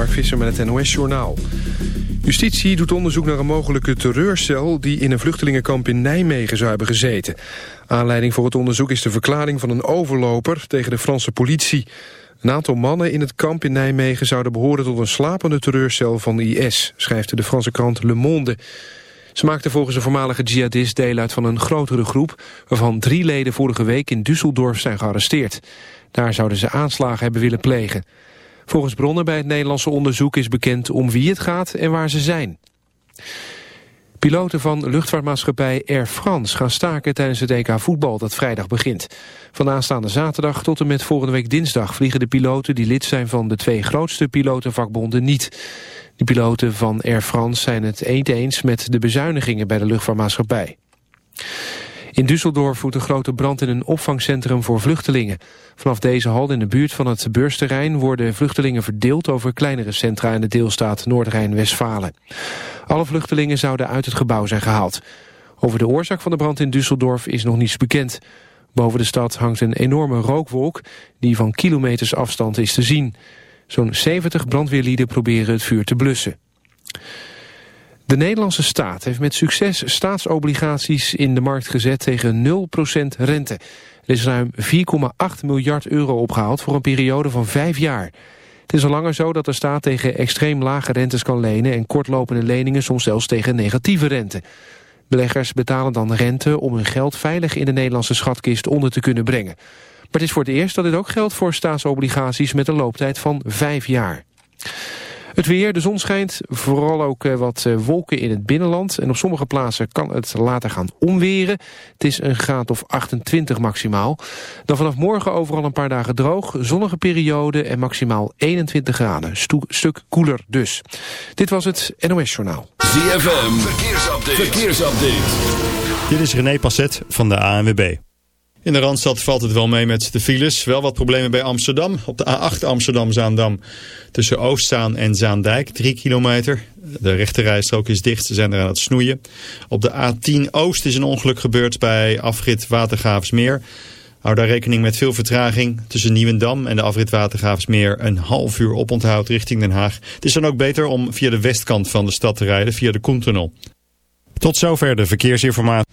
Mark Visser met het NOS-journaal. Justitie doet onderzoek naar een mogelijke terreurcel... die in een vluchtelingenkamp in Nijmegen zou hebben gezeten. Aanleiding voor het onderzoek is de verklaring van een overloper... tegen de Franse politie. Een aantal mannen in het kamp in Nijmegen... zouden behoren tot een slapende terreurcel van IS... schrijft de Franse krant Le Monde... Ze maakten volgens een voormalige jihadist deel uit van een grotere groep... waarvan drie leden vorige week in Düsseldorf zijn gearresteerd. Daar zouden ze aanslagen hebben willen plegen. Volgens bronnen bij het Nederlandse onderzoek is bekend om wie het gaat en waar ze zijn. Piloten van luchtvaartmaatschappij Air France gaan staken tijdens het EK voetbal dat vrijdag begint. Van aanstaande zaterdag tot en met volgende week dinsdag vliegen de piloten die lid zijn van de twee grootste pilotenvakbonden niet. De piloten van Air France zijn het eens met de bezuinigingen bij de luchtvaartmaatschappij. In Düsseldorf woedt een grote brand in een opvangcentrum voor vluchtelingen. Vanaf deze hal in de buurt van het beursterrein worden vluchtelingen verdeeld over kleinere centra in de deelstaat Noord-Rijn-Westfalen. Alle vluchtelingen zouden uit het gebouw zijn gehaald. Over de oorzaak van de brand in Düsseldorf is nog niets bekend. Boven de stad hangt een enorme rookwolk die van kilometers afstand is te zien. Zo'n 70 brandweerlieden proberen het vuur te blussen. De Nederlandse staat heeft met succes staatsobligaties in de markt gezet tegen 0% rente. Er is ruim 4,8 miljard euro opgehaald voor een periode van vijf jaar. Het is al langer zo dat de staat tegen extreem lage rentes kan lenen... en kortlopende leningen soms zelfs tegen negatieve rente. Beleggers betalen dan rente om hun geld veilig in de Nederlandse schatkist onder te kunnen brengen. Maar het is voor het eerst dat dit ook geldt voor staatsobligaties met een looptijd van vijf jaar. Het weer, de zon schijnt, vooral ook eh, wat eh, wolken in het binnenland. En op sommige plaatsen kan het later gaan omweren. Het is een graad of 28 maximaal. Dan vanaf morgen overal een paar dagen droog, zonnige periode en maximaal 21 graden. Sto stuk koeler dus. Dit was het NOS Journaal. ZFM, verkeersupdate. verkeersupdate. Dit is René Passet van de ANWB. In de Randstad valt het wel mee met de files. Wel wat problemen bij Amsterdam. Op de A8 Amsterdam-Zaandam tussen Oostzaan en Zaandijk, 3 kilometer. De rechterrijstrook is dicht, ze zijn er aan het snoeien. Op de A10 Oost is een ongeluk gebeurd bij afrit Watergraafsmeer. Hou daar rekening met veel vertraging. Tussen Nieuwendam en de afrit Watergraafsmeer een half uur oponthoud richting Den Haag. Het is dan ook beter om via de westkant van de stad te rijden, via de Koentunnel. Tot zover de verkeersinformatie.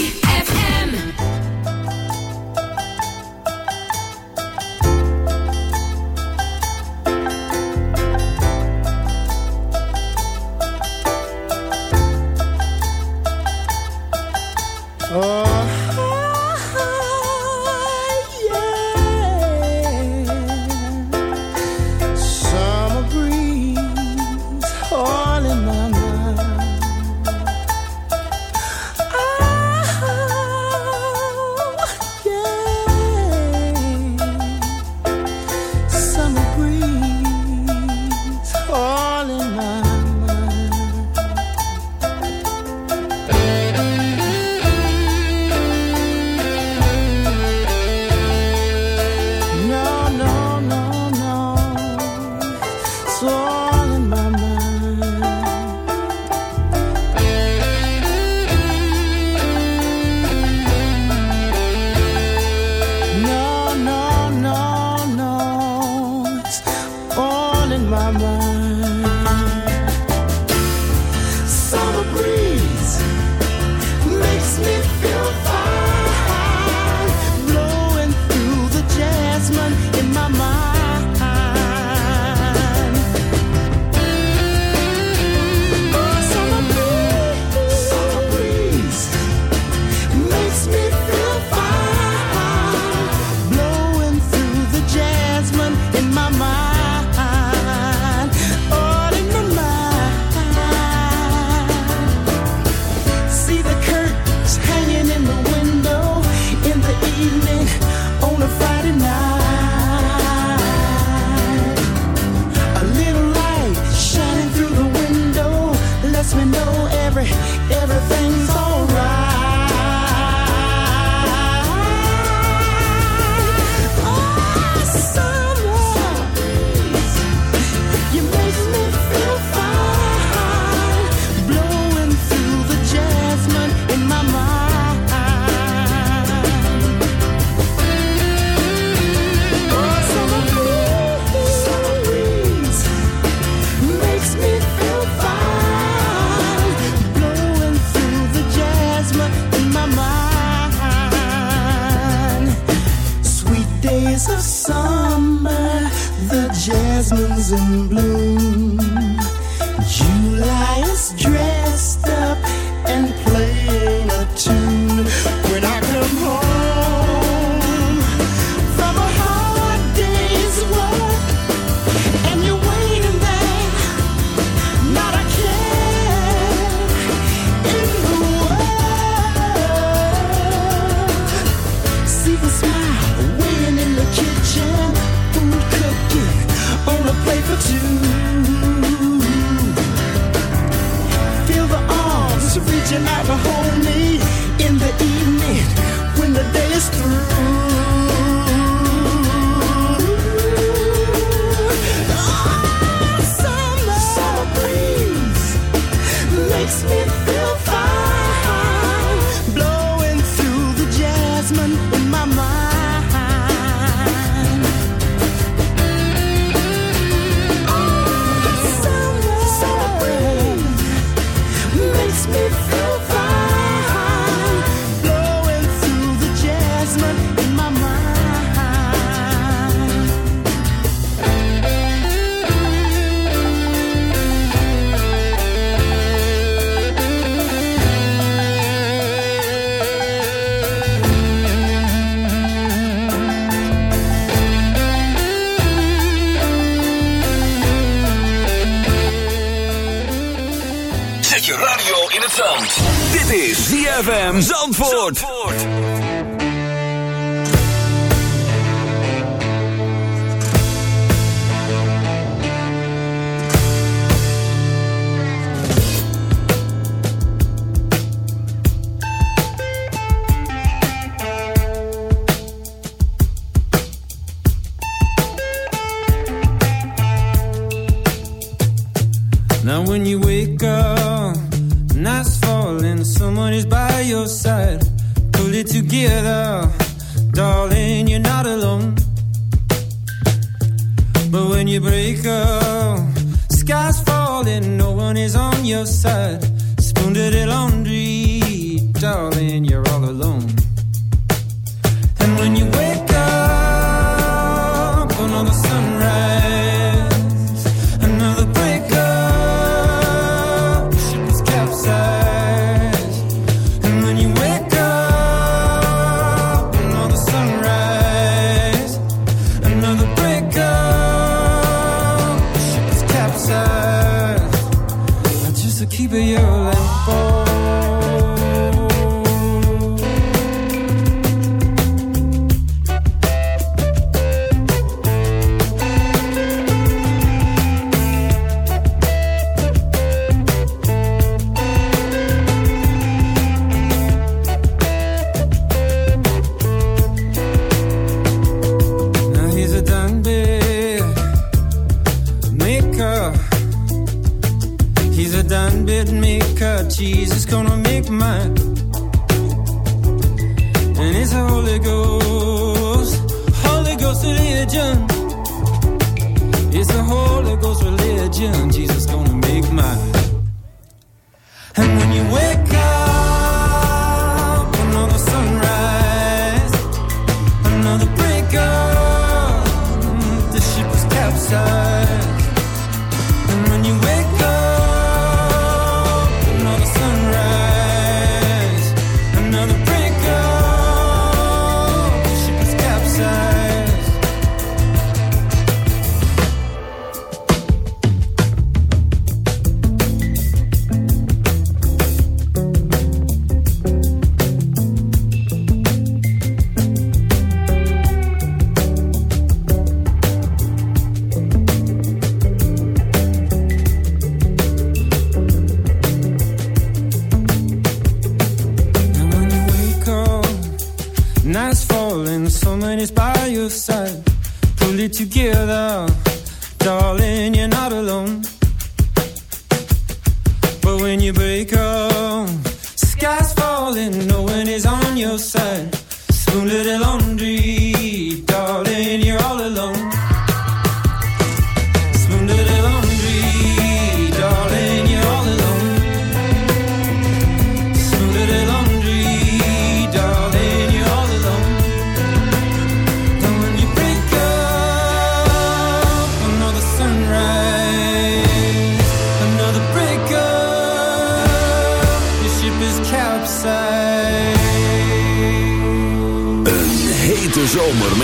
different Zandvoort.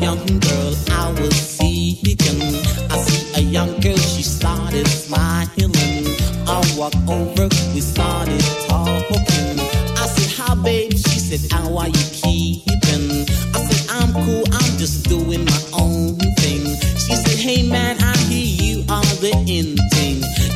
Young girl I was seeking. I see a young girl, she started smiling. I walk over, we started. I said, hi, babe. She said, how are you? I said, I'm cool, I'm just doing my own thing. She said, hey, man, I hear you are the.